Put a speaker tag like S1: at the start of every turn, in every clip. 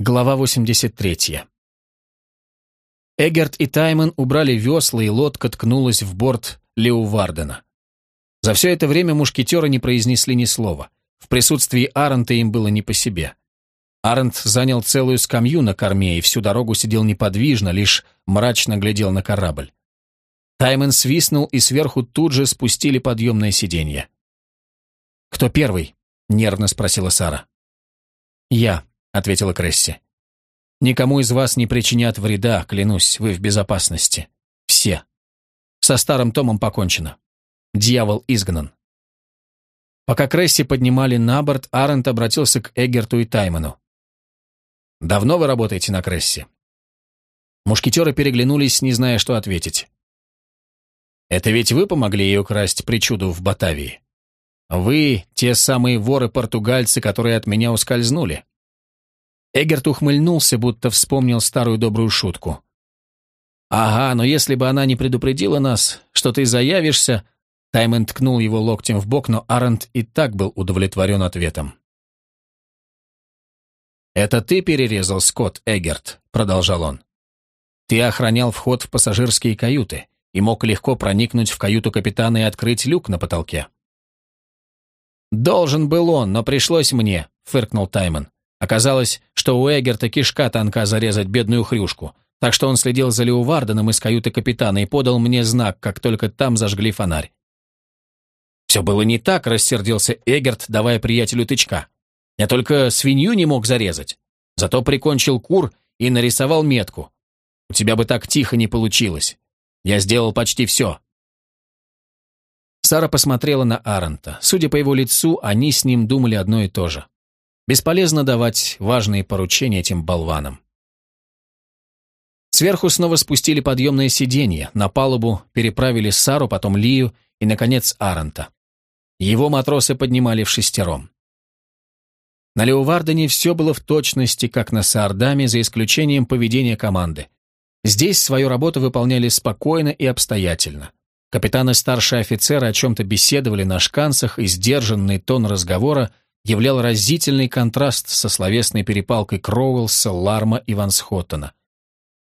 S1: Глава 83. Эгерт и Таймон убрали весла, и лодка ткнулась в борт Леувардена. За все это время мушкетеры не произнесли ни слова. В присутствии Арента им было не по себе. Арент занял целую скамью на корме и всю дорогу сидел неподвижно, лишь мрачно глядел на корабль. Таймон свистнул, и сверху тут же спустили подъемное сиденье. «Кто первый?» — нервно спросила Сара. «Я», — ответила Кресси. «Никому из вас не причинят вреда, клянусь, вы в безопасности. Все. Со старым Томом покончено. Дьявол изгнан». Пока Кресси поднимали на борт, Арент обратился к Эггерту и Таймону. «Давно вы работаете на Кресси?» Мушкетеры переглянулись, не зная, что ответить. «Это ведь вы помогли ей украсть причуду в Батавии? Вы — те самые воры-португальцы, которые от меня ускользнули?» Эгерт ухмыльнулся, будто вспомнил старую добрую шутку. «Ага, но если бы она не предупредила нас, что ты заявишься...» Таймон ткнул его локтем в бок, но Арент и так был удовлетворен ответом. «Это ты перерезал Скотт, Эгерт», — продолжал он. «Ты охранял вход в пассажирские каюты и мог легко проникнуть в каюту капитана и открыть люк на потолке». «Должен был он, но пришлось мне», — фыркнул Таймон. Оказалось, что у Эгерта кишка тонка зарезать бедную хрюшку, так что он следил за Леуварденом из каюты капитана и подал мне знак, как только там зажгли фонарь. «Все было не так», — рассердился Эгерт, давая приятелю тычка. «Я только свинью не мог зарезать. Зато прикончил кур и нарисовал метку. У тебя бы так тихо не получилось. Я сделал почти все». Сара посмотрела на Арента. Судя по его лицу, они с ним думали одно и то же. Бесполезно давать важные поручения этим болванам. Сверху снова спустили подъемное сиденье, на палубу переправили Сару, потом Лию и, наконец, Аранта. Его матросы поднимали в шестером. На Леувардене все было в точности, как на Саардаме, за исключением поведения команды. Здесь свою работу выполняли спокойно и обстоятельно. Капитаны старшие офицеры о чем-то беседовали на шканцах, и сдержанный тон разговора – являл разительный контраст со словесной перепалкой Кроуэлса, Ларма и Вансхоттена.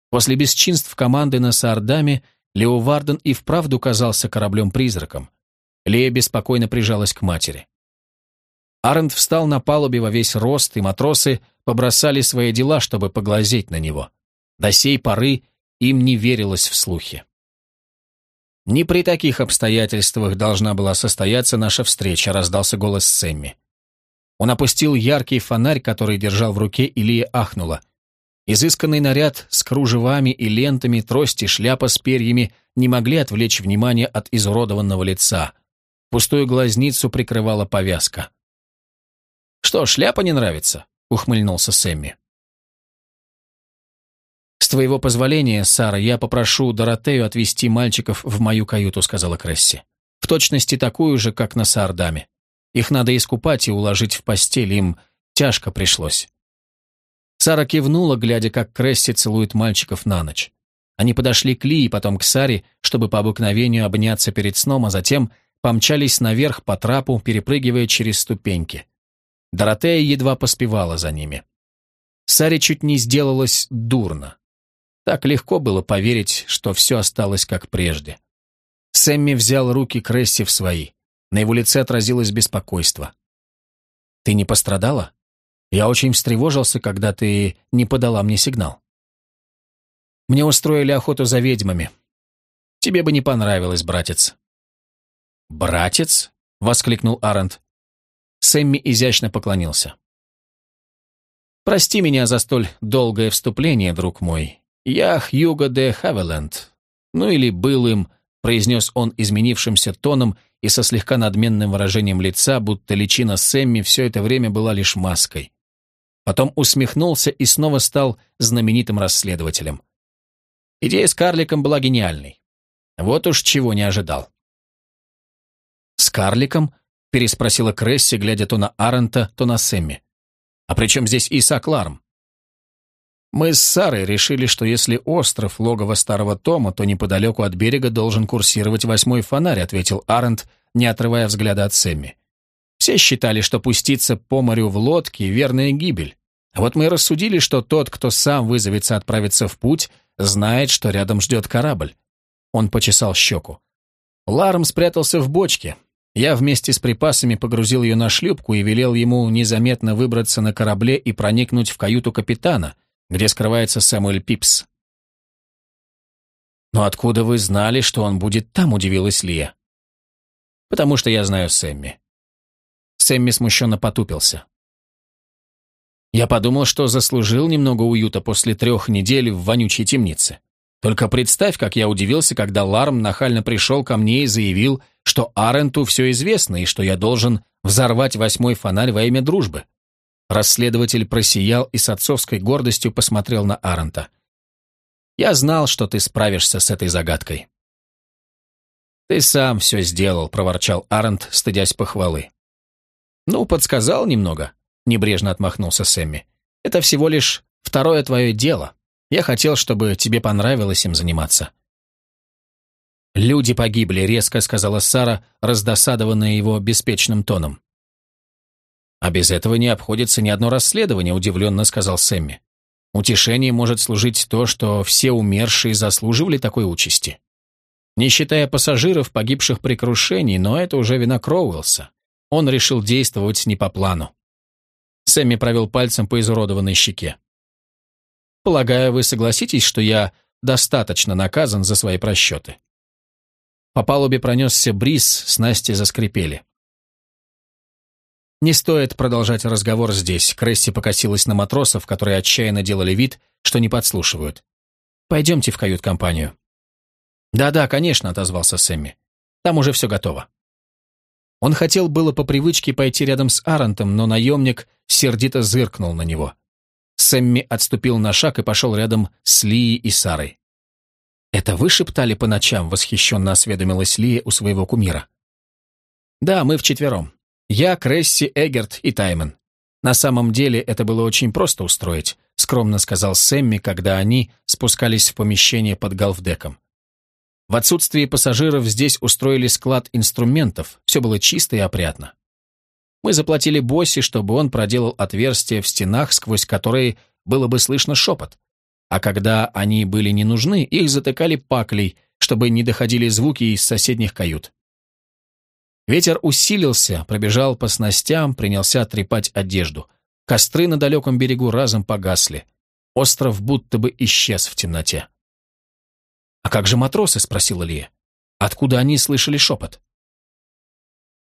S1: После бесчинств команды на Саардаме Лео Варден и вправду казался кораблем-призраком. Лея беспокойно прижалась к матери. Арент встал на палубе во весь рост, и матросы побросали свои дела, чтобы поглазеть на него. До сей поры им не верилось в слухи. «Не при таких обстоятельствах должна была состояться наша встреча», — раздался голос Сэмми. Он опустил яркий фонарь, который держал в руке, и Лия ахнула. Изысканный наряд с кружевами и лентами, трости, шляпа с перьями не могли отвлечь внимание от изуродованного лица. Пустую глазницу прикрывала повязка. «Что, шляпа не нравится?» — ухмыльнулся Сэмми. «С твоего позволения, Сара, я попрошу Доротею отвезти мальчиков в мою каюту», — сказала Кресси. «В точности такую же, как на Саардаме. Их надо искупать и уложить в постель, им тяжко пришлось. Сара кивнула, глядя, как Кресси целует мальчиков на ночь. Они подошли к Ли и потом к Саре, чтобы по обыкновению обняться перед сном, а затем помчались наверх по трапу, перепрыгивая через ступеньки. Доротея едва поспевала за ними. Саре чуть не сделалось дурно. Так легко было поверить, что все осталось как прежде. Сэмми взял руки Кресси в свои. На его лице отразилось беспокойство. «Ты не пострадала? Я очень встревожился, когда ты не подала мне сигнал. Мне устроили охоту за ведьмами. Тебе бы не понравилось, братец». «Братец?» — воскликнул Арент. Сэмми изящно поклонился. «Прости меня за столь долгое вступление, друг мой. Я Хьюго де Хавеленд. Ну или был им, произнес он изменившимся тоном и со слегка надменным выражением лица, будто личина Сэмми все это время была лишь маской. Потом усмехнулся и снова стал знаменитым расследователем. Идея с карликом была гениальной. Вот уж чего не ожидал. «С карликом?» — переспросила Кресси, глядя то на Арента, то на Сэмми. «А при чем здесь Исаак Ларм?» Мы с Сарой решили, что если остров — логово старого Тома, то неподалеку от берега должен курсировать восьмой фонарь, ответил Арент, не отрывая взгляда от Сэмми. Все считали, что пуститься по морю в лодке — верная гибель. Вот мы рассудили, что тот, кто сам вызовется отправиться в путь, знает, что рядом ждет корабль. Он почесал щеку. Ларм спрятался в бочке. Я вместе с припасами погрузил ее на шлюпку и велел ему незаметно выбраться на корабле и проникнуть в каюту капитана, где скрывается Сэмуэль Пипс. «Но откуда вы знали, что он будет там?» – удивилась Лия. «Потому что я знаю Сэмми». Сэмми смущенно потупился. Я подумал, что заслужил немного уюта после трех недель в вонючей темнице. Только представь, как я удивился, когда Ларм нахально пришел ко мне и заявил, что Аренту все известно и что я должен взорвать восьмой фонарь во имя дружбы. Расследователь просиял и с отцовской гордостью посмотрел на Арента. «Я знал, что ты справишься с этой загадкой». «Ты сам все сделал», — проворчал Арент, стыдясь похвалы. «Ну, подсказал немного», Небрежно отмахнулся Сэмми. «Это всего лишь второе твое дело. Я хотел, чтобы тебе понравилось им заниматься». «Люди погибли», — резко сказала Сара, раздосадованная его беспечным тоном. «А без этого не обходится ни одно расследование», — удивленно сказал Сэмми. «Утешение может служить то, что все умершие заслуживали такой участи. Не считая пассажиров, погибших при крушении, но это уже вина Кроуэлса. Он решил действовать не по плану. Сэмми провел пальцем по изуродованной щеке. «Полагаю, вы согласитесь, что я достаточно наказан за свои просчеты». По палубе пронесся бриз, снасти заскрипели. Не стоит продолжать разговор здесь. Кресси покосилась на матросов, которые отчаянно делали вид, что не подслушивают. Пойдемте в кают-компанию. Да-да, конечно, отозвался Сэмми. Там уже все готово. Он хотел было по привычке пойти рядом с Арантом, но наемник сердито зыркнул на него. Сэмми отступил на шаг и пошел рядом с Лией и Сарой. «Это вы шептали по ночам?» — восхищенно осведомилась Лия у своего кумира. «Да, мы вчетвером. Я, Кресси, Эгерт и Таймон. На самом деле это было очень просто устроить», — скромно сказал Сэмми, когда они спускались в помещение под галфдеком. В отсутствие пассажиров здесь устроили склад инструментов, все было чисто и опрятно. Мы заплатили Босси, чтобы он проделал отверстия в стенах, сквозь которые было бы слышно шепот. А когда они были не нужны, их затыкали паклей, чтобы не доходили звуки из соседних кают. Ветер усилился, пробежал по снастям, принялся трепать одежду. Костры на далеком берегу разом погасли. Остров будто бы исчез в темноте. «А как же матросы?» — спросила Лия. «Откуда они слышали шепот?»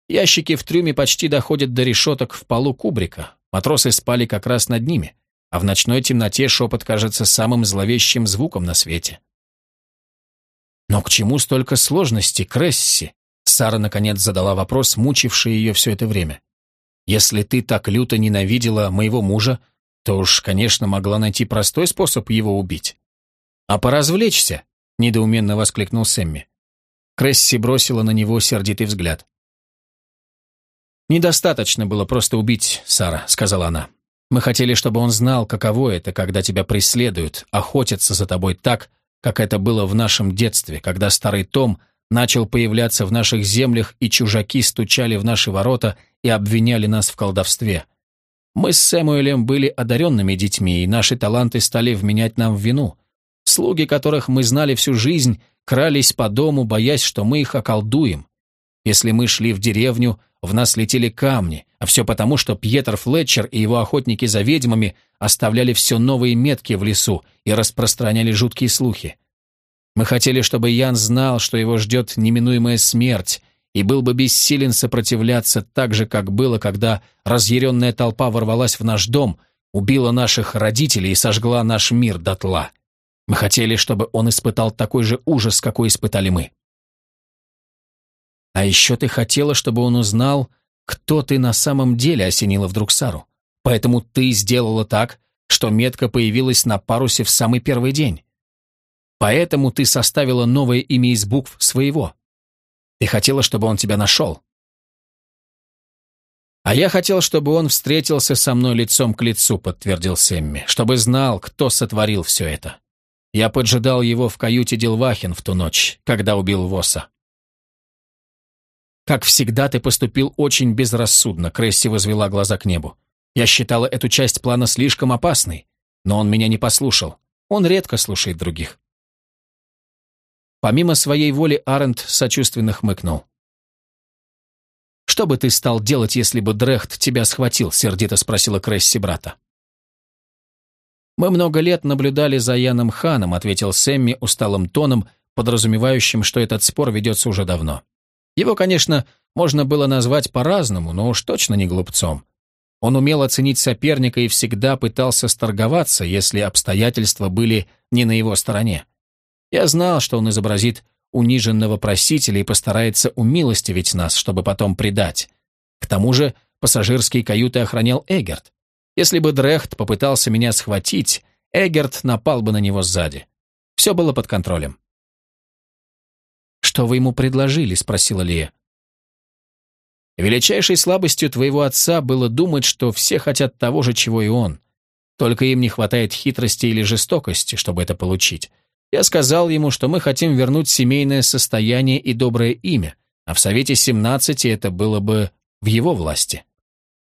S1: Ящики в трюме почти доходят до решеток в полу кубрика. Матросы спали как раз над ними, а в ночной темноте шепот кажется самым зловещим звуком на свете. «Но к чему столько сложностей, Кресси?» Сара, наконец, задала вопрос, мучивший ее все это время. «Если ты так люто ненавидела моего мужа, то уж, конечно, могла найти простой способ его убить. А поразвлечься — недоуменно воскликнул Сэмми. Кресси бросила на него сердитый взгляд. «Недостаточно было просто убить Сара», — сказала она. «Мы хотели, чтобы он знал, каково это, когда тебя преследуют, охотятся за тобой так, как это было в нашем детстве, когда старый Том начал появляться в наших землях, и чужаки стучали в наши ворота и обвиняли нас в колдовстве. Мы с Сэмуэлем были одаренными детьми, и наши таланты стали вменять нам в вину. Слуги, которых мы знали всю жизнь, крались по дому, боясь, что мы их околдуем. Если мы шли в деревню, в нас летели камни, а все потому, что Пьетер Флетчер и его охотники за ведьмами оставляли все новые метки в лесу и распространяли жуткие слухи. Мы хотели, чтобы Ян знал, что его ждет неминуемая смерть, и был бы бессилен сопротивляться так же, как было, когда разъяренная толпа ворвалась в наш дом, убила наших родителей и сожгла наш мир дотла. Мы хотели, чтобы он испытал такой же ужас, какой испытали мы. А еще ты хотела, чтобы он узнал, кто ты на самом деле, осенила вдруг Сару. Поэтому ты сделала так, что метка появилась на парусе в самый первый день. Поэтому ты составила новое имя из букв своего. Ты хотела, чтобы он тебя нашел. «А я хотел, чтобы он встретился со мной лицом к лицу», — подтвердил Сэмми, «чтобы знал, кто сотворил все это. Я поджидал его в каюте Дилвахин в ту ночь, когда убил Воса. «Как всегда, ты поступил очень безрассудно», — Кресси возвела глаза к небу. Я считала эту часть плана слишком опасной, но он меня не послушал. Он редко слушает других. Помимо своей воли Арент сочувственно хмыкнул. «Что бы ты стал делать, если бы Дрехт тебя схватил?» — сердито спросила Кресси брата. «Мы много лет наблюдали за Яном Ханом», — ответил Сэмми усталым тоном, подразумевающим, что этот спор ведется уже давно. Его, конечно, можно было назвать по-разному, но уж точно не глупцом. Он умел оценить соперника и всегда пытался сторговаться, если обстоятельства были не на его стороне. Я знал, что он изобразит униженного просителя и постарается умилостивить нас, чтобы потом предать. К тому же пассажирские каюты охранял Эгерт. Если бы Дрехт попытался меня схватить, Эгерт напал бы на него сзади. Все было под контролем. «Что вы ему предложили?» — спросила Лия. Величайшей слабостью твоего отца было думать, что все хотят того же, чего и он. Только им не хватает хитрости или жестокости, чтобы это получить. Я сказал ему, что мы хотим вернуть семейное состояние и доброе имя, а в Совете 17 это было бы в его власти.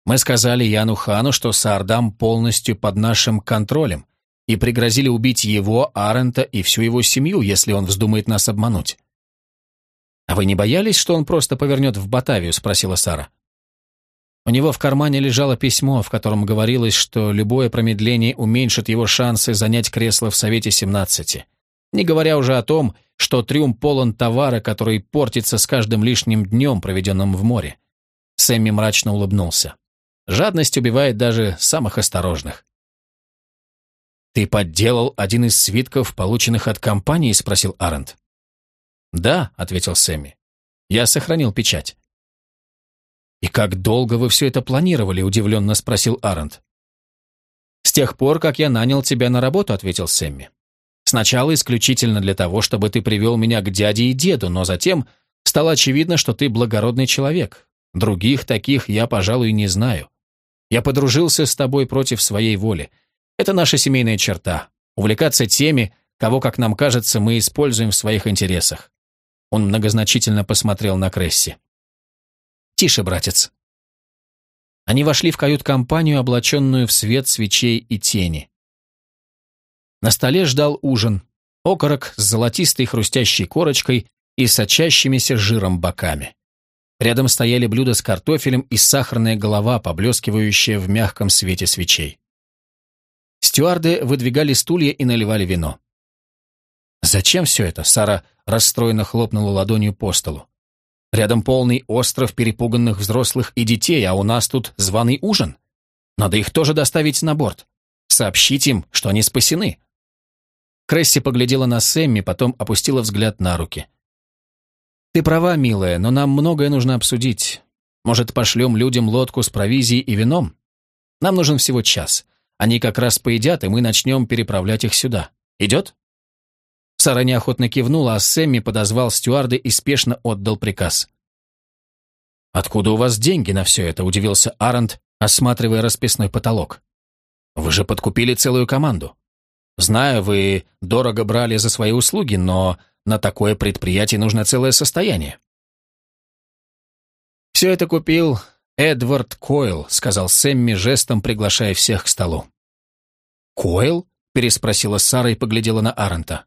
S1: Мы сказали Яну Хану, что Саардам полностью под нашим контролем, и пригрозили убить его, Арента и всю его семью, если он вздумает нас обмануть. «А вы не боялись, что он просто повернет в Батавию?» — спросила Сара. У него в кармане лежало письмо, в котором говорилось, что любое промедление уменьшит его шансы занять кресло в Совете 17. Не говоря уже о том, что трюм полон товара, который портится с каждым лишним днем, проведенным в море. Сэмми мрачно улыбнулся. Жадность убивает даже самых осторожных. «Ты подделал один из свитков, полученных от компании?» — спросил Арент. «Да», — ответил Сэмми. «Я сохранил печать». «И как долго вы все это планировали?» — удивленно спросил Арент. «С тех пор, как я нанял тебя на работу», — ответил Сэмми. «Сначала исключительно для того, чтобы ты привел меня к дяде и деду, но затем стало очевидно, что ты благородный человек. Других таких я, пожалуй, не знаю. Я подружился с тобой против своей воли. Это наша семейная черта — увлекаться теми, кого, как нам кажется, мы используем в своих интересах. Он многозначительно посмотрел на Кресси. «Тише, братец». Они вошли в кают-компанию, облаченную в свет свечей и тени. На столе ждал ужин. Окорок с золотистой хрустящей корочкой и сочащимися жиром боками. Рядом стояли блюда с картофелем и сахарная голова, поблескивающая в мягком свете свечей. Стюарды выдвигали стулья и наливали вино. «Зачем все это?» — Сара расстроенно хлопнула ладонью по столу. «Рядом полный остров перепуганных взрослых и детей, а у нас тут званый ужин. Надо их тоже доставить на борт. Сообщить им, что они спасены». Кресси поглядела на Сэмми, потом опустила взгляд на руки. «Ты права, милая, но нам многое нужно обсудить. Может, пошлем людям лодку с провизией и вином? Нам нужен всего час. Они как раз поедят, и мы начнем переправлять их сюда. Идет?» Сара неохотно кивнула, а Сэмми подозвал стюарды и спешно отдал приказ. «Откуда у вас деньги на все это?» – удивился Арент, осматривая расписной потолок. «Вы же подкупили целую команду. Знаю, вы дорого брали за свои услуги, но на такое предприятие нужно целое состояние». «Все это купил Эдвард Койл», — сказал Сэмми жестом, приглашая всех к столу. «Койл?» — переспросила Сара и поглядела на Арента.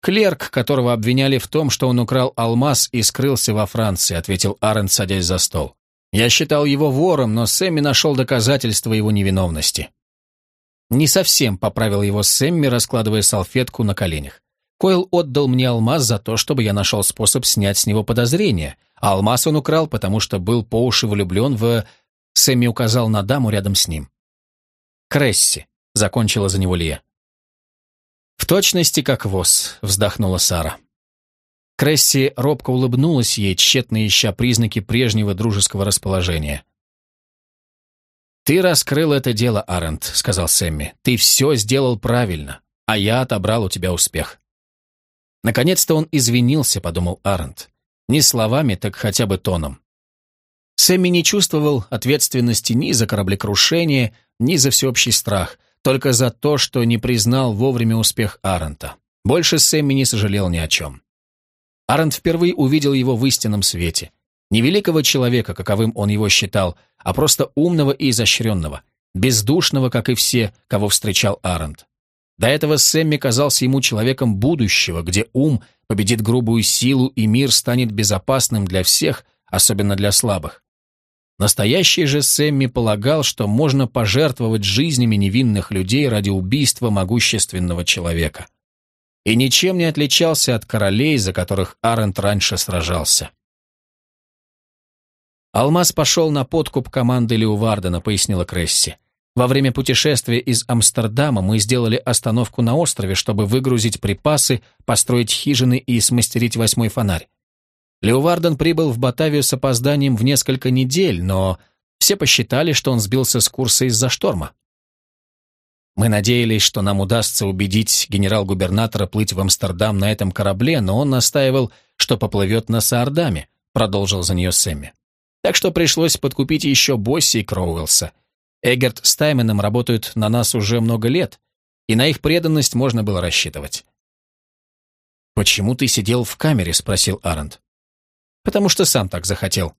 S1: «Клерк, которого обвиняли в том, что он украл алмаз и скрылся во Франции», ответил Арен, садясь за стол. «Я считал его вором, но Сэмми нашел доказательства его невиновности». «Не совсем», — поправил его Сэмми, раскладывая салфетку на коленях. «Койл отдал мне алмаз за то, чтобы я нашел способ снять с него подозрения, а алмаз он украл, потому что был по уши влюблен в...» Сэмми указал на даму рядом с ним. «Кресси», — закончила за него Лия. «В точности как воз», — вздохнула Сара. Кресси робко улыбнулась ей, тщетно ища признаки прежнего дружеского расположения. «Ты раскрыл это дело, Арент», — сказал Сэмми. «Ты все сделал правильно, а я отобрал у тебя успех». Наконец-то он извинился, подумал Арент. Не словами, так хотя бы тоном. Сэмми не чувствовал ответственности ни за кораблекрушение, ни за всеобщий страх — только за то, что не признал вовремя успех Арента. Больше Сэмми не сожалел ни о чем. Арент впервые увидел его в истинном свете. Не великого человека, каковым он его считал, а просто умного и изощренного, бездушного, как и все, кого встречал Арент. До этого Сэмми казался ему человеком будущего, где ум победит грубую силу и мир станет безопасным для всех, особенно для слабых. Настоящий же Сэмми полагал, что можно пожертвовать жизнями невинных людей ради убийства могущественного человека. И ничем не отличался от королей, за которых Арент раньше сражался. «Алмаз пошел на подкуп команды Леувардена», — пояснила Кресси. «Во время путешествия из Амстердама мы сделали остановку на острове, чтобы выгрузить припасы, построить хижины и смастерить восьмой фонарь. Леуварден прибыл в Батавию с опозданием в несколько недель, но все посчитали, что он сбился с курса из-за шторма. Мы надеялись, что нам удастся убедить генерал-губернатора плыть в Амстердам на этом корабле, но он настаивал, что поплывет на Саардаме, продолжил за нее Сэмми. Так что пришлось подкупить еще Босси и Кроуэлса. Эггерт с Тайменом работают на нас уже много лет, и на их преданность можно было рассчитывать. «Почему ты сидел в камере?» — спросил Арент. «Потому что сам так захотел».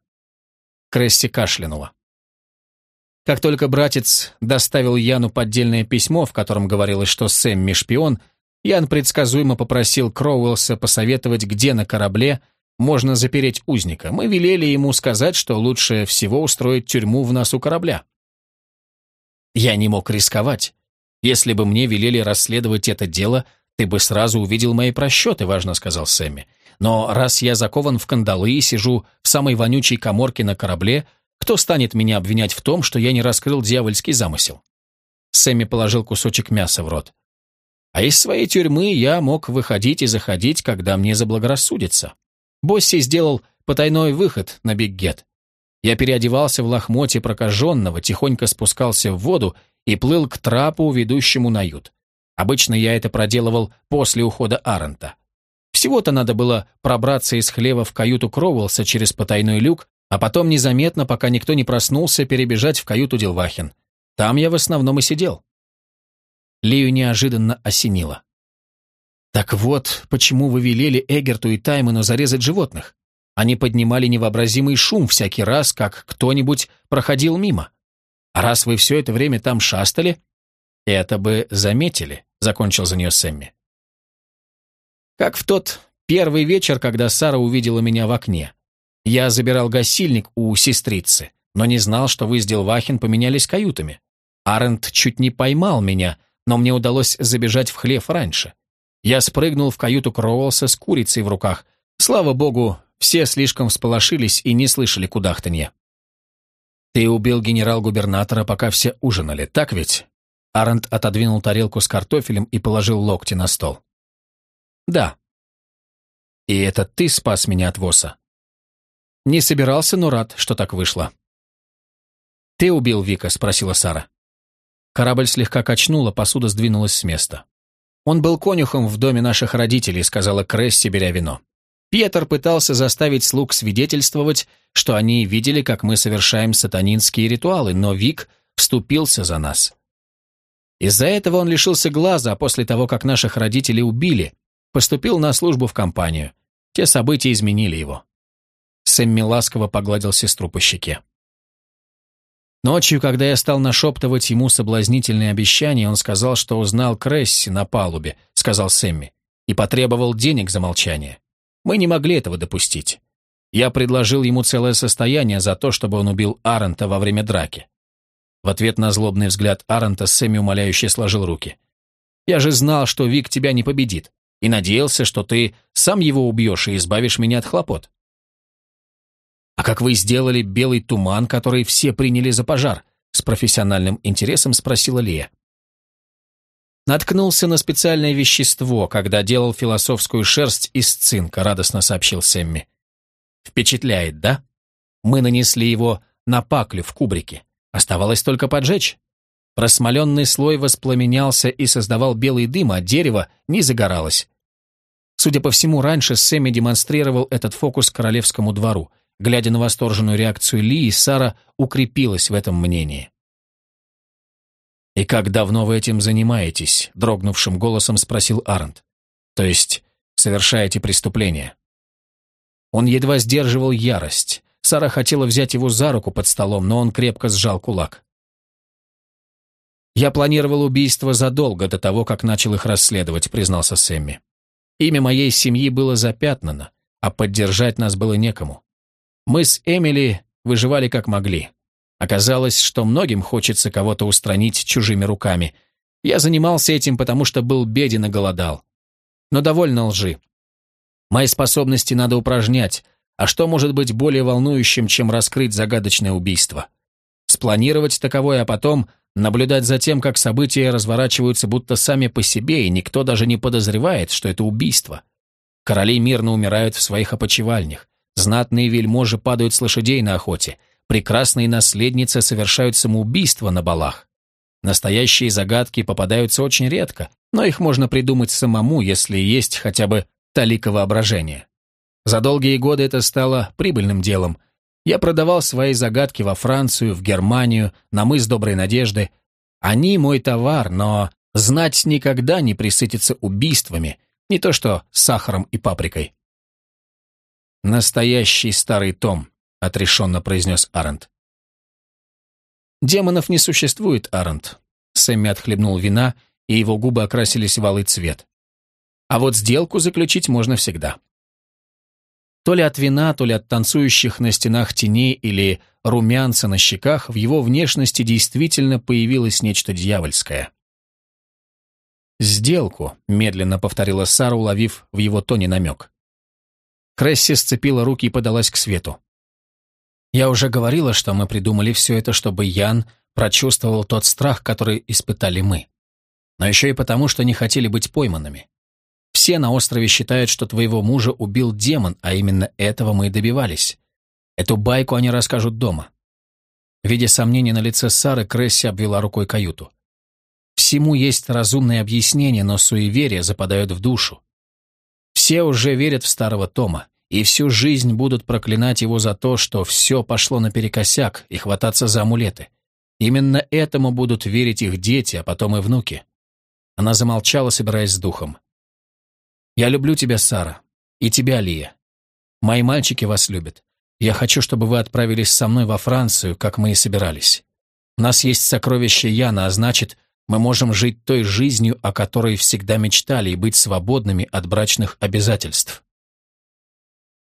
S1: Кресси кашлянула. Как только братец доставил Яну поддельное письмо, в котором говорилось, что Сэмми шпион, Ян предсказуемо попросил Кроуэлса посоветовать, где на корабле можно запереть узника. Мы велели ему сказать, что лучше всего устроить тюрьму в носу корабля. Я не мог рисковать. Если бы мне велели расследовать это дело, ты бы сразу увидел мои просчеты, важно сказал Сэмми. Но раз я закован в кандалы и сижу в самой вонючей коморке на корабле, кто станет меня обвинять в том, что я не раскрыл дьявольский замысел? Сэмми положил кусочек мяса в рот. А из своей тюрьмы я мог выходить и заходить, когда мне заблагорассудится. Босси сделал потайной выход на Биггет. Я переодевался в лохмоте прокаженного, тихонько спускался в воду и плыл к трапу, ведущему на ют. Обычно я это проделывал после ухода Арента. Всего-то надо было пробраться из хлева в каюту Кроуэлса через потайной люк, а потом незаметно, пока никто не проснулся, перебежать в каюту Делвахин. Там я в основном и сидел. Лию неожиданно осенило. Так вот, почему вы велели Эгерту и Тайману зарезать животных? Они поднимали невообразимый шум всякий раз, как кто-нибудь проходил мимо. А раз вы все это время там шастали, это бы заметили, закончил за нее Сэмми. Как в тот первый вечер, когда Сара увидела меня в окне. Я забирал гасильник у сестрицы, но не знал, что вы с Делвахин поменялись каютами. Арент чуть не поймал меня, но мне удалось забежать в хлев раньше. Я спрыгнул в каюту Кроуэлса с курицей в руках. Слава богу, все слишком всполошились и не слышали кудахтанья. «Ты убил генерал-губернатора, пока все ужинали, так ведь?» Арент отодвинул тарелку с картофелем и положил локти на стол. «Да». «И это ты спас меня от Воса?» «Не собирался, но рад, что так вышло». «Ты убил Вика?» — спросила Сара. Корабль слегка качнула, посуда сдвинулась с места. «Он был конюхом в доме наших родителей», — сказала Кресси, беря вино. Пьетер пытался заставить слуг свидетельствовать, что они видели, как мы совершаем сатанинские ритуалы, но Вик вступился за нас. Из-за этого он лишился глаза, а после того, как наших родителей убили, поступил на службу в компанию. Те события изменили его. Сэмми ласково погладил сестру по щеке. Ночью, когда я стал нашептывать ему соблазнительные обещания, он сказал, что узнал Кресси на палубе, сказал Сэмми, и потребовал денег за молчание. Мы не могли этого допустить. Я предложил ему целое состояние за то, чтобы он убил Арента во время драки. В ответ на злобный взгляд Арента Сэмми умоляюще сложил руки. «Я же знал, что Вик тебя не победит, и надеялся, что ты сам его убьешь и избавишь меня от хлопот. «А как вы сделали белый туман, который все приняли за пожар?» С профессиональным интересом спросила Лия. Наткнулся на специальное вещество, когда делал философскую шерсть из цинка, радостно сообщил Сэмми. Впечатляет, да? Мы нанесли его на паклю в кубрике. Оставалось только поджечь. Просмоленный слой воспламенялся и создавал белый дым, а дерево не загоралось. Судя по всему, раньше Сэмми демонстрировал этот фокус королевскому двору. Глядя на восторженную реакцию Ли, Сара укрепилась в этом мнении. «И как давно вы этим занимаетесь?» — дрогнувшим голосом спросил Арнт. «То есть совершаете преступление?» Он едва сдерживал ярость. Сара хотела взять его за руку под столом, но он крепко сжал кулак. «Я планировал убийство задолго до того, как начал их расследовать», — признался Сэмми. «Имя моей семьи было запятнано, а поддержать нас было некому. Мы с Эмили выживали как могли. Оказалось, что многим хочется кого-то устранить чужими руками. Я занимался этим, потому что был беден и голодал. Но довольно лжи. Мои способности надо упражнять, а что может быть более волнующим, чем раскрыть загадочное убийство? Спланировать таковое, а потом наблюдать за тем, как события разворачиваются будто сами по себе, и никто даже не подозревает, что это убийство. Короли мирно умирают в своих опочивальнях, знатные вельможи падают с лошадей на охоте, прекрасные наследницы совершают самоубийство на балах. Настоящие загадки попадаются очень редко, но их можно придумать самому, если есть хотя бы талика воображения. За долгие годы это стало прибыльным делом. Я продавал свои загадки во Францию, в Германию, на мыс Доброй Надежды. Они мой товар, но знать никогда не присытится убийствами, не то что сахаром и паприкой. «Настоящий старый том», — отрешенно произнес Арент. «Демонов не существует, Арент». Сэмми отхлебнул вина, и его губы окрасились в алый цвет. «А вот сделку заключить можно всегда». То ли от вина, то ли от танцующих на стенах теней или румянца на щеках в его внешности действительно появилось нечто дьявольское. «Сделку», — медленно повторила Сара, уловив в его тоне намек. Кресси сцепила руки и подалась к свету. «Я уже говорила, что мы придумали все это, чтобы Ян прочувствовал тот страх, который испытали мы. Но еще и потому, что не хотели быть пойманными. Все на острове считают, что твоего мужа убил демон, а именно этого мы и добивались. Эту байку они расскажут дома. Видя сомнения на лице Сары, Кресси обвела рукой каюту. Всему есть разумное объяснение, но суеверия западают в душу. Все уже верят в старого Тома, и всю жизнь будут проклинать его за то, что все пошло наперекосяк, и хвататься за амулеты. Именно этому будут верить их дети, а потом и внуки. Она замолчала, собираясь с духом. Я люблю тебя, Сара, и тебя, Лия. Мои мальчики вас любят. Я хочу, чтобы вы отправились со мной во Францию, как мы и собирались. У нас есть сокровище Яна, а значит, мы можем жить той жизнью, о которой всегда мечтали, и быть свободными от брачных обязательств.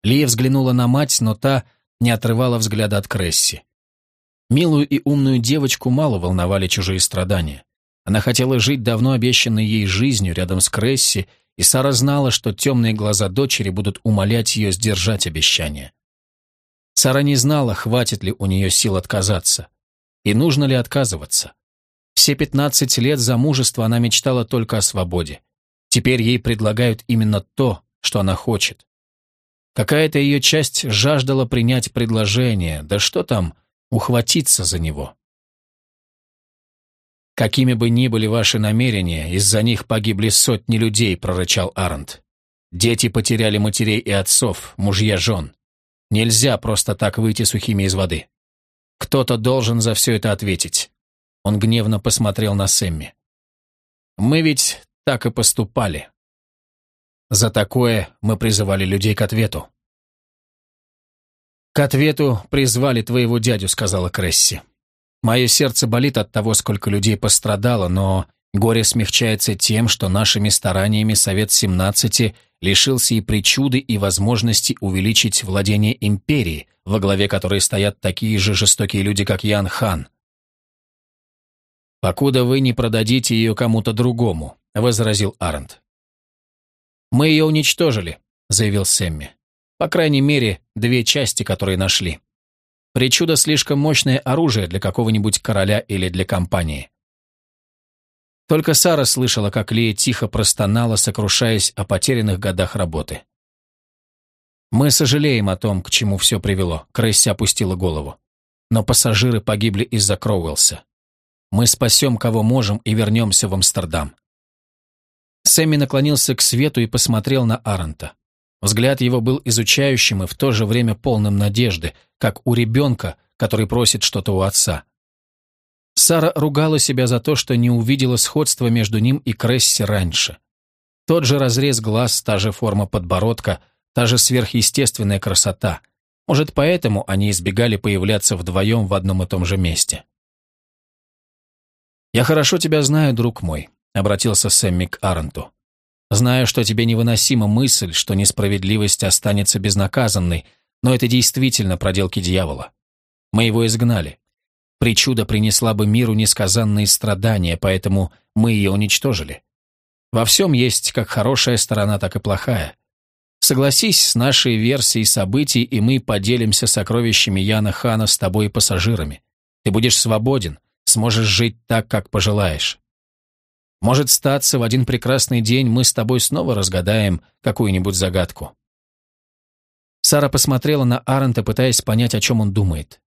S1: Лия взглянула на мать, но та не отрывала взгляда от Кресси. Милую и умную девочку мало волновали чужие страдания. Она хотела жить давно обещанной ей жизнью рядом с Кресси и Сара знала, что темные глаза дочери будут умолять ее сдержать обещание. Сара не знала, хватит ли у нее сил отказаться, и нужно ли отказываться. Все пятнадцать лет замужества она мечтала только о свободе. Теперь ей предлагают именно то, что она хочет. Какая-то ее часть жаждала принять предложение, да что там, ухватиться за него. «Какими бы ни были ваши намерения, из-за них погибли сотни людей», — прорычал Арнт. «Дети потеряли матерей и отцов, мужья жен. Нельзя просто так выйти сухими из воды. Кто-то должен за все это ответить». Он гневно посмотрел на Сэмми. «Мы ведь так и поступали. За такое мы призывали людей к ответу». «К ответу призвали твоего дядю», — сказала Кресси. Мое сердце болит от того, сколько людей пострадало, но горе смягчается тем, что нашими стараниями Совет 17 лишился и причуды, и возможности увеличить владение империи, во главе которой стоят такие же жестокие люди, как Ян Хан. «Покуда вы не продадите ее кому-то другому», — возразил Арнт. «Мы ее уничтожили», — заявил Сэмми. «По крайней мере, две части, которые нашли». Причуда слишком мощное оружие для какого-нибудь короля или для компании. Только Сара слышала, как Лия тихо простонала, сокрушаясь о потерянных годах работы. «Мы сожалеем о том, к чему все привело», — Крейси опустила голову. «Но пассажиры погибли из-за Кроуэлса. Мы спасем, кого можем, и вернемся в Амстердам». Сэмми наклонился к свету и посмотрел на Аронта. Взгляд его был изучающим и в то же время полным надежды, как у ребенка, который просит что-то у отца. Сара ругала себя за то, что не увидела сходства между ним и Кресси раньше. Тот же разрез глаз, та же форма подбородка, та же сверхъестественная красота. Может, поэтому они избегали появляться вдвоем в одном и том же месте. «Я хорошо тебя знаю, друг мой», — обратился Сэмми к Аренту. «Знаю, что тебе невыносима мысль, что несправедливость останется безнаказанной, но это действительно проделки дьявола. Мы его изгнали. Причуда принесла бы миру несказанные страдания, поэтому мы ее уничтожили. Во всем есть как хорошая сторона, так и плохая. Согласись с нашей версией событий, и мы поделимся сокровищами Яна Хана с тобой и пассажирами. Ты будешь свободен, сможешь жить так, как пожелаешь. Может статься, в один прекрасный день мы с тобой снова разгадаем какую-нибудь загадку. Сара посмотрела на Арента, пытаясь понять, о чем он думает.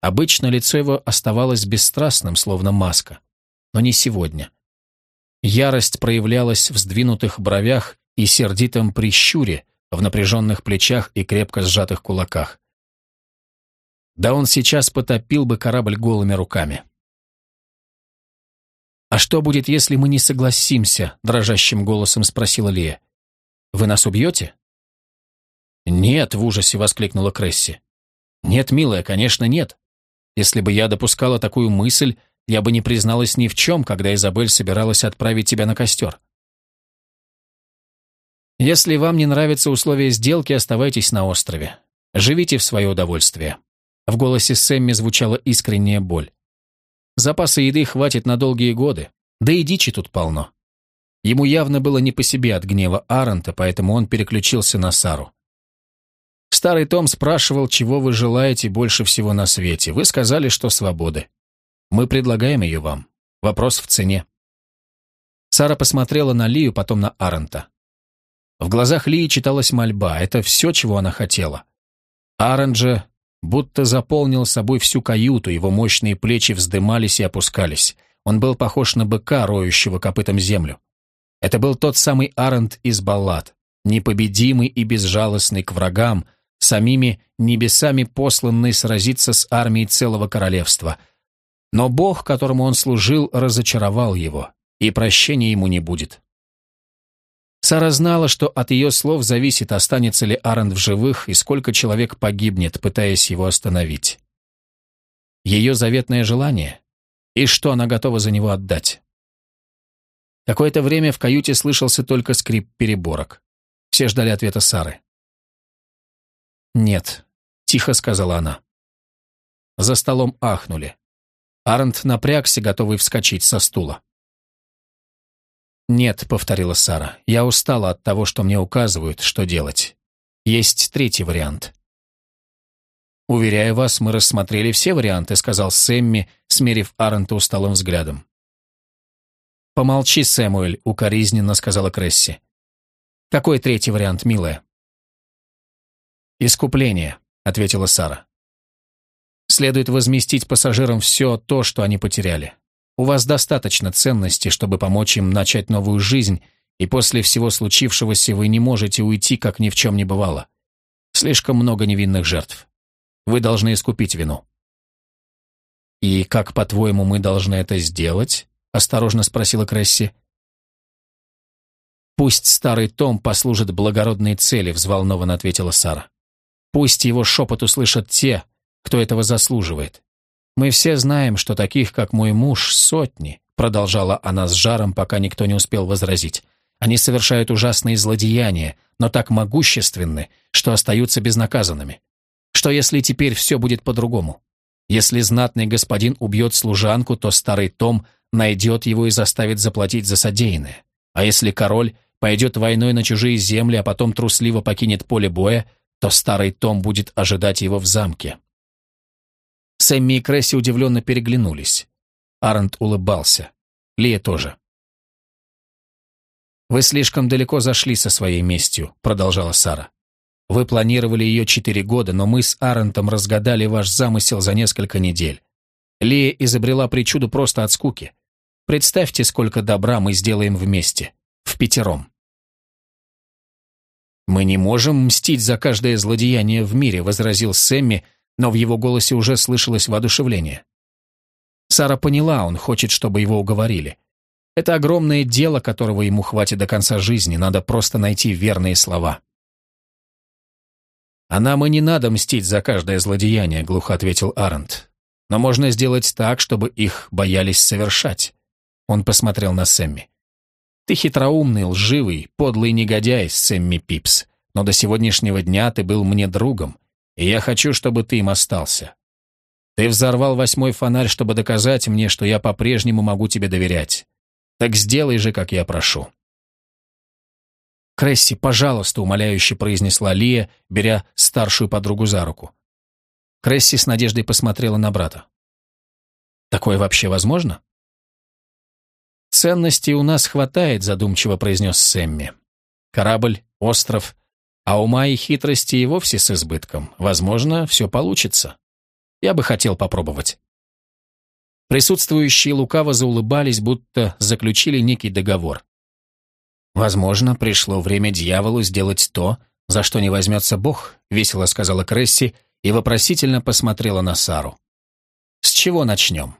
S1: Обычно лицо его оставалось бесстрастным, словно маска. Но не сегодня. Ярость проявлялась в сдвинутых бровях и сердитом прищуре, в напряженных плечах и крепко сжатых кулаках. Да он сейчас потопил бы корабль голыми руками. «А что будет, если мы не согласимся?» — дрожащим голосом спросила Лия. «Вы нас убьете?» «Нет», — в ужасе воскликнула Кресси. «Нет, милая, конечно, нет. Если бы я допускала такую мысль, я бы не призналась ни в чем, когда Изабель собиралась отправить тебя на костер. Если вам не нравятся условия сделки, оставайтесь на острове. Живите в свое удовольствие». В голосе Сэмми звучала искренняя боль. Запаса еды хватит на долгие годы, да и дичи тут полно. Ему явно было не по себе от гнева Арента, поэтому он переключился на Сару. Старый Том спрашивал, чего вы желаете больше всего на свете. Вы сказали, что свободы. Мы предлагаем ее вам. Вопрос в цене. Сара посмотрела на Лию, потом на Арента. В глазах Лии читалась мольба. Это все, чего она хотела. Арент же будто заполнил собой всю каюту, его мощные плечи вздымались и опускались. Он был похож на быка, роющего копытом землю. Это был тот самый Арент из баллад, непобедимый и безжалостный к врагам, самими небесами посланный сразиться с армией целого королевства. Но Бог, которому он служил, разочаровал его, и прощения ему не будет. Сара знала, что от ее слов зависит, останется ли Арент в живых и сколько человек погибнет, пытаясь его остановить. Ее заветное желание и что она готова за него отдать. Какое-то время в каюте слышался только скрип переборок. Все ждали ответа Сары. «Нет», — тихо сказала она. За столом ахнули. Арнт напрягся, готовый вскочить со стула. «Нет», — повторила Сара, — «я устала от того, что мне указывают, что делать. Есть третий вариант». «Уверяю вас, мы рассмотрели все варианты», — сказал Сэмми, смерив Арента усталым взглядом. «Помолчи, Сэмуэль», — укоризненно сказала Кресси. «Какой третий вариант, милая?» «Искупление», — ответила Сара. «Следует возместить пассажирам все то, что они потеряли. У вас достаточно ценностей, чтобы помочь им начать новую жизнь, и после всего случившегося вы не можете уйти, как ни в чем не бывало. Слишком много невинных жертв. Вы должны искупить вину». «И как, по-твоему, мы должны это сделать?» — осторожно спросила Кресси. «Пусть старый Том послужит благородной цели», — взволнованно ответила Сара. «Пусть его шепот услышат те, кто этого заслуживает. «Мы все знаем, что таких, как мой муж, сотни», продолжала она с жаром, пока никто не успел возразить. «Они совершают ужасные злодеяния, но так могущественны, что остаются безнаказанными. Что если теперь все будет по-другому? Если знатный господин убьет служанку, то старый Том найдет его и заставит заплатить за содеянное. А если король пойдет войной на чужие земли, а потом трусливо покинет поле боя, то старый Том будет ожидать его в замке. Сэмми и Кресси удивленно переглянулись. Арнт улыбался. Лия тоже. «Вы слишком далеко зашли со своей местью», — продолжала Сара. «Вы планировали ее четыре года, но мы с Арентом разгадали ваш замысел за несколько недель. Лия изобрела причуду просто от скуки. Представьте, сколько добра мы сделаем вместе, в пятером». «Мы не можем мстить за каждое злодеяние в мире», — возразил Сэмми, — но в его голосе уже слышалось воодушевление. Сара поняла, он хочет, чтобы его уговорили. Это огромное дело, которого ему хватит до конца жизни, надо просто найти верные слова. «А нам и не надо мстить за каждое злодеяние», — глухо ответил Арент. «Но можно сделать так, чтобы их боялись совершать». Он посмотрел на Сэмми. «Ты хитроумный, лживый, подлый негодяй, Сэмми Пипс, но до сегодняшнего дня ты был мне другом, и я хочу, чтобы ты им остался. Ты взорвал восьмой фонарь, чтобы доказать мне, что я по-прежнему могу тебе доверять. Так сделай же, как я прошу». «Кресси, пожалуйста», — умоляюще произнесла Лия, беря старшую подругу за руку. Кресси с надеждой посмотрела на брата. «Такое вообще возможно?» «Ценностей у нас хватает», — задумчиво произнес Сэмми. «Корабль, остров, а ума и хитрости и вовсе с избытком. Возможно, все получится. Я бы хотел попробовать». Присутствующие лукаво заулыбались, будто заключили некий договор. «Возможно, пришло время дьяволу сделать то, за что не возьмется Бог», — весело сказала Кресси и вопросительно посмотрела на Сару. «С чего начнем?»